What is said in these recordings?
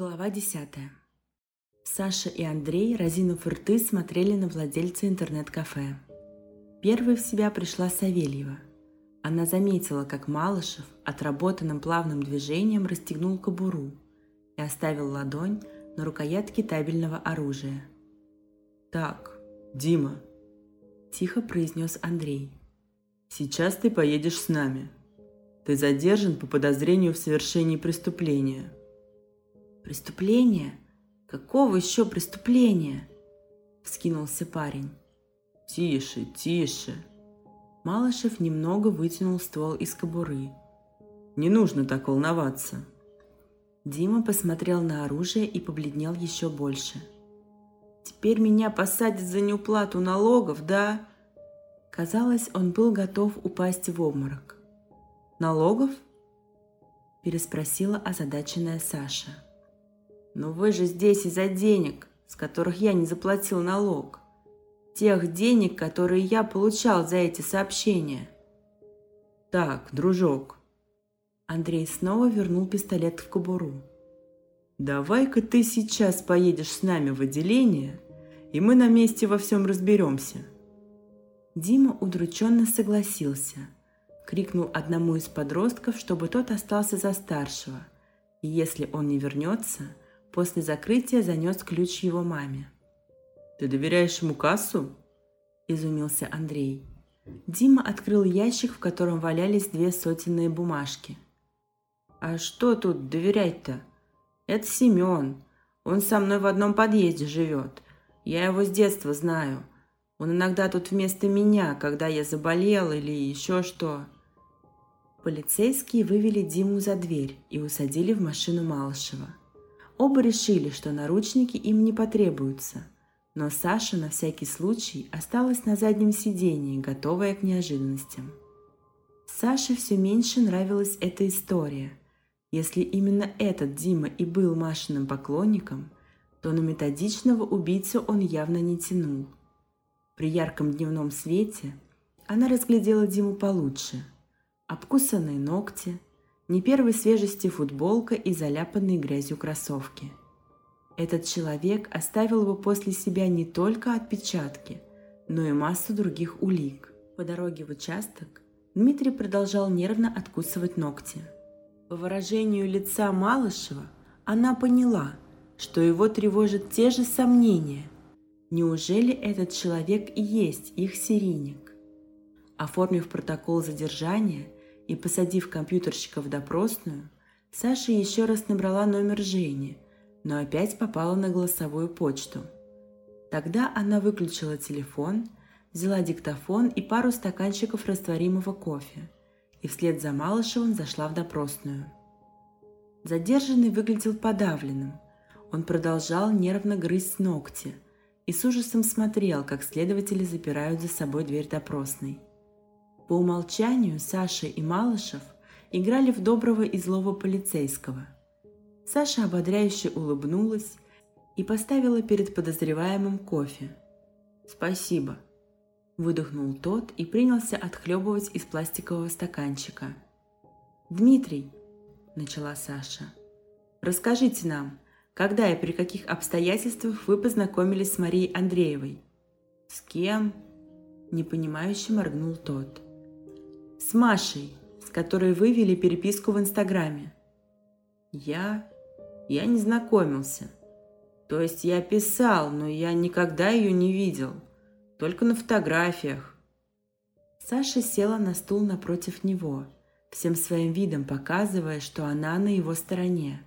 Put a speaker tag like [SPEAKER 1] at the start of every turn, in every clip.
[SPEAKER 1] Глава десятая. Саша и Андрей, разинув рты, смотрели на владельца интернет-кафе. Первой в себя пришла Савельева. Она заметила, как Малышев отработанным плавным движением расстегнул кобуру и оставил ладонь на рукоятке табельного оружия.
[SPEAKER 2] «Так, Дима», – тихо произнес Андрей. «Сейчас ты поедешь с нами. Ты задержан по подозрению в совершении преступления».
[SPEAKER 1] «Преступление? Какого еще преступления?» – вскинулся парень.
[SPEAKER 2] «Тише, тише!»
[SPEAKER 1] Малышев немного вытянул ствол из кобуры.
[SPEAKER 2] «Не нужно так волноваться!»
[SPEAKER 1] Дима посмотрел на оружие и побледнел еще больше. «Теперь меня посадят за неуплату налогов, да?» Казалось, он был готов упасть в обморок. «Налогов?» – переспросила озадаченная Саша. «Но вы же здесь из-за денег, с которых я не заплатил налог. Тех денег, которые я получал за эти сообщения».
[SPEAKER 2] «Так, дружок».
[SPEAKER 1] Андрей снова вернул пистолет в кобуру.
[SPEAKER 2] «Давай-ка ты сейчас поедешь с нами в отделение, и мы на месте во всем разберемся».
[SPEAKER 1] Дима удрученно согласился. Крикнул одному из подростков, чтобы тот остался за старшего. И если он не вернется, после закрытия занес ключ его маме.
[SPEAKER 2] «Ты доверяешь ему кассу?»
[SPEAKER 1] – изумился Андрей. Дима открыл ящик, в котором валялись две сотенные бумажки. «А что тут доверять-то? Это Семен. Он со мной в одном подъезде живет. Я его с детства знаю. Он иногда тут вместо меня, когда я заболел или еще что. Полицейские вывели Диму за дверь и усадили в машину Малышева. Оба решили, что наручники им не потребуются, но Саша на всякий случай осталась на заднем сидении, готовая к неожиданностям. Саше все меньше нравилась эта история. Если именно этот Дима и был Машиным поклонником, то на методичного убийцу он явно не тянул – при ярком дневном свете она разглядела Диму получше. Обкусанные ногти, не первой свежести футболка и заляпанные грязью кроссовки. Этот человек оставил его после себя не только отпечатки, но и массу других улик. По дороге в участок Дмитрий продолжал нервно откусывать ногти. По выражению лица Малышева она поняла, что его тревожат те же сомнения – Неужели этот человек и есть их серийник? Оформив протокол задержания и посадив компьютерщика в допросную, Саша еще раз набрала номер Жени, но опять попала на голосовую почту. Тогда она выключила телефон, взяла диктофон и пару стаканчиков растворимого кофе и вслед за Малышевым зашла в допросную. Задержанный выглядел подавленным. Он продолжал нервно грызть ногти – и с ужасом смотрел, как следователи запирают за собой дверь допросной. По умолчанию Саша и Малышев играли в доброго и злого полицейского. Саша ободряюще улыбнулась и поставила перед подозреваемым кофе. «Спасибо», – выдохнул тот и принялся отхлебывать из пластикового стаканчика. «Дмитрий», – начала Саша, – «расскажите нам, когда и при каких обстоятельствах вы познакомились с Марией Андреевой? С кем? Непонимающе моргнул тот. С Машей, с которой вы вели переписку в Инстаграме. Я? Я не знакомился. То есть я писал, но я никогда ее не видел. Только на фотографиях. Саша села на стул напротив него, всем своим видом показывая, что она на его стороне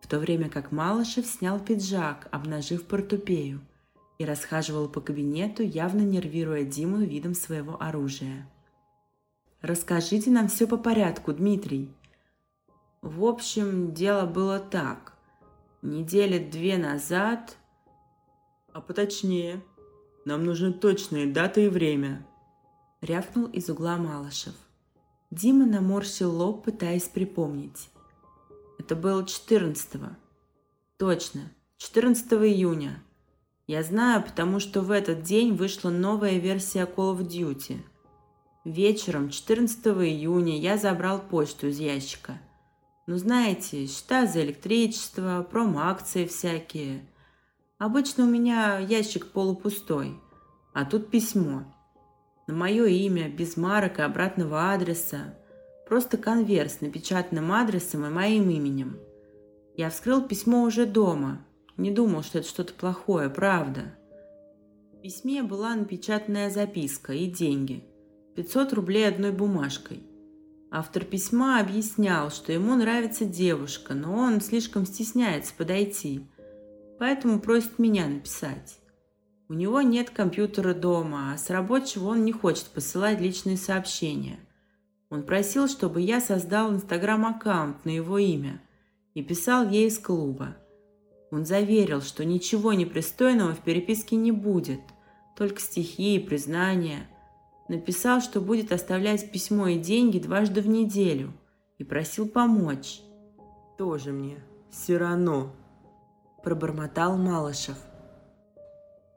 [SPEAKER 1] в то время как Малышев снял пиджак, обнажив портупею, и расхаживал по кабинету, явно нервируя Диму видом своего оружия. «Расскажите нам все по порядку, Дмитрий». В общем, дело было так. Недели две назад...
[SPEAKER 2] А поточнее. Нам нужны точные даты и время.
[SPEAKER 1] Рявкнул из угла Малышев. Дима наморщил лоб, пытаясь припомнить. Это было 14-го. Точно, 14 июня. Я знаю, потому что в этот день вышла новая версия Call of Duty. Вечером 14 июня я забрал почту из ящика. Ну, знаете, счета за электричество, промо-акции всякие. Обычно у меня ящик полупустой, а тут письмо. На мое имя, без марок и обратного адреса. Просто конверт с напечатанным адресом и моим именем. Я вскрыл письмо уже дома. Не думал, что это что-то плохое, правда. В письме была напечатанная записка и деньги. 500 рублей одной бумажкой – Автор письма объяснял, что ему нравится девушка, но он слишком стесняется подойти, поэтому просит меня написать. У него нет компьютера дома, а с рабочего он не хочет посылать личные сообщения. Он просил, чтобы я создал инстаграм-аккаунт на его имя и писал ей из клуба. Он заверил, что ничего непристойного в переписке не будет, только стихи и признания – Написал, что будет оставлять письмо и деньги дважды в неделю и просил помочь.
[SPEAKER 2] «Тоже мне, все равно», – пробормотал Малышев.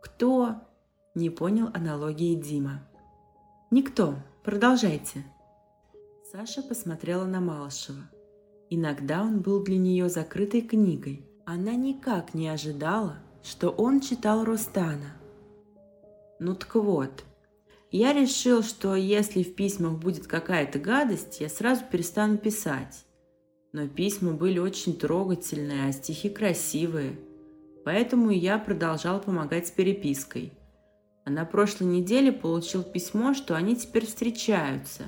[SPEAKER 1] «Кто?» – не понял аналогии Дима. «Никто. Продолжайте». Саша посмотрела на Малышева. Иногда он был для нее закрытой книгой. Она никак не ожидала, что он читал Рустана. Ну так вот, я решил, что если в письмах будет какая-то гадость, я сразу перестану писать. Но письма были очень трогательные, а стихи красивые. Поэтому я продолжал помогать с перепиской. А на прошлой неделе получил письмо, что они теперь встречаются,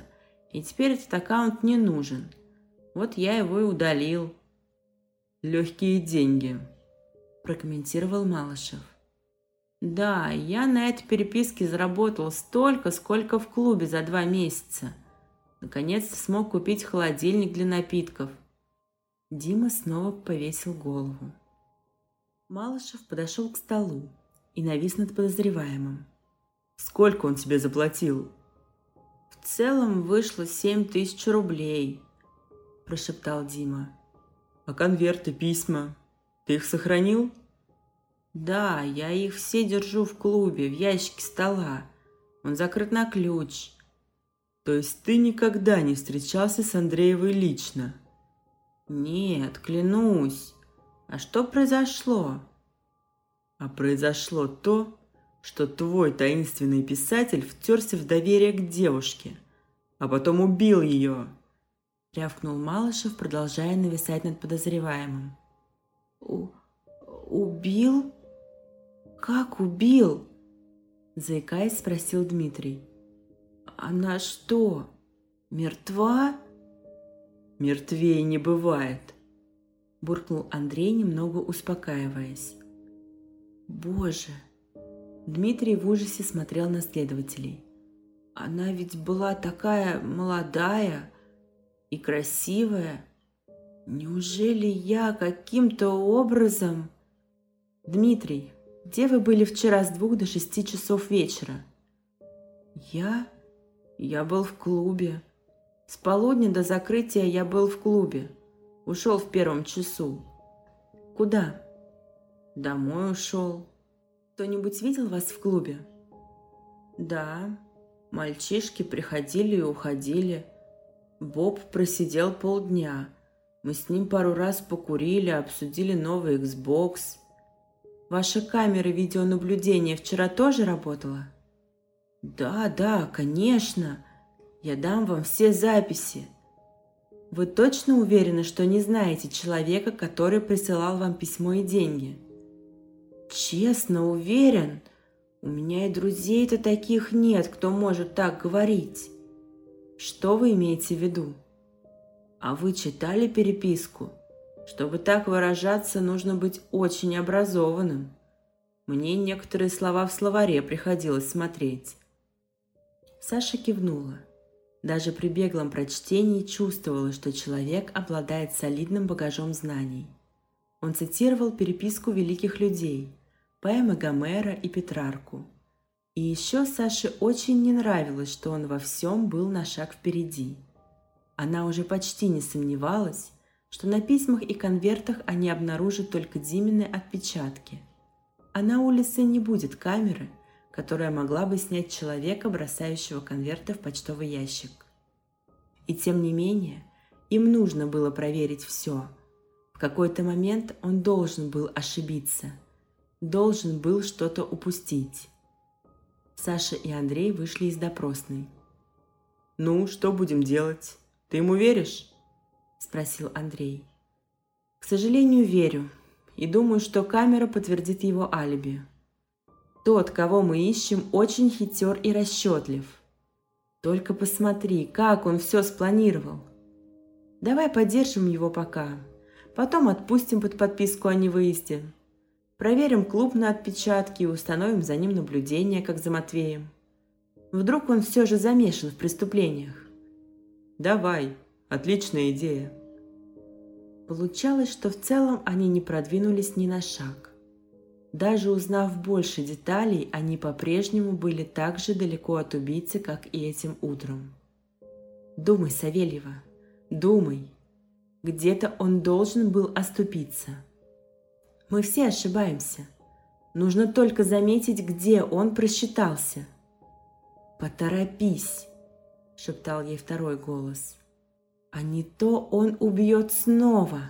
[SPEAKER 1] и теперь этот аккаунт не нужен. Вот я его и удалил.
[SPEAKER 2] «Легкие деньги», –
[SPEAKER 1] прокомментировал Малышев. Да, я на этой переписке заработал столько, сколько в клубе за два месяца. Наконец-то смог купить холодильник для напитков. Дима снова повесил голову. Малышев подошел к столу и навис над подозреваемым.
[SPEAKER 2] «Сколько он тебе заплатил?»
[SPEAKER 1] «В целом вышло семь тысяч рублей», – прошептал Дима.
[SPEAKER 2] «А конверты, письма? Ты их сохранил?»
[SPEAKER 1] «Да, я их все держу в клубе, в ящике стола. Он закрыт на ключ».
[SPEAKER 2] «То есть ты никогда не встречался с Андреевой лично?»
[SPEAKER 1] «Нет, клянусь. А что произошло?»
[SPEAKER 2] «А произошло то, что твой таинственный писатель втерся в доверие к девушке, а потом убил ее», —
[SPEAKER 1] рявкнул Малышев, продолжая нависать над подозреваемым. «У... убил?» «Как убил?» Заикаясь, спросил Дмитрий. «Она что, мертва?»
[SPEAKER 2] «Мертвее не бывает», –
[SPEAKER 1] буркнул Андрей, немного успокаиваясь. «Боже!» Дмитрий в ужасе смотрел на следователей. «Она ведь была такая молодая и красивая. Неужели я каким-то образом...» «Дмитрий, где вы были вчера с двух до шести часов вечера? Я? Я был в клубе. С полудня до закрытия я был в клубе. Ушел в первом часу. Куда? Домой ушел. Кто-нибудь видел вас в клубе? Да. Мальчишки приходили и уходили. Боб просидел полдня. Мы с ним пару раз покурили, обсудили новый Xbox – Ваша камера видеонаблюдения вчера тоже работала? Да, да, конечно. Я дам вам все записи. Вы точно уверены, что не знаете человека, который присылал вам письмо и деньги? Честно, уверен. У меня и друзей-то таких нет, кто может так говорить. Что вы имеете в виду? А вы читали переписку? Чтобы так выражаться, нужно быть очень образованным. Мне некоторые слова в словаре приходилось смотреть. Саша кивнула. Даже при беглом прочтении чувствовала, что человек обладает солидным багажом знаний. Он цитировал переписку великих людей, поэмы Гомера и Петрарку. И еще Саше очень не нравилось, что он во всем был на шаг впереди. Она уже почти не сомневалась, что на письмах и конвертах они обнаружат только Димины отпечатки. А на улице не будет камеры, которая могла бы снять человека, бросающего конверты в почтовый ящик. И тем не менее, Им нужно было проверить все. В какой-то момент он должен был ошибиться. Должен был что-то упустить. Саша и Андрей вышли из допросной.
[SPEAKER 2] «Ну, что будем делать? Ты ему веришь?»
[SPEAKER 1] – спросил Андрей. «К сожалению, верю. И думаю, что камера подтвердит его алиби. Тот, кого мы ищем, очень хитер и расчетлив. Только посмотри, как он все спланировал. Давай поддержим его пока. Потом отпустим под подписку о невыезде. Проверим клуб на отпечатки и установим за ним наблюдение, как за Матвеем. Вдруг он все же замешан в преступлениях.
[SPEAKER 2] Давай, отличная идея.
[SPEAKER 1] Получалось, что в целом они не продвинулись ни на шаг. Даже узнав больше деталей, они по-прежнему были так же далеко от убийцы, как и этим утром. Думай, Савельева, думай. Где-то он должен был оступиться. Мы все ошибаемся. Нужно только заметить, где он просчитался. «Поторопись!» – шептал ей второй голос. «А не то он убьет снова!»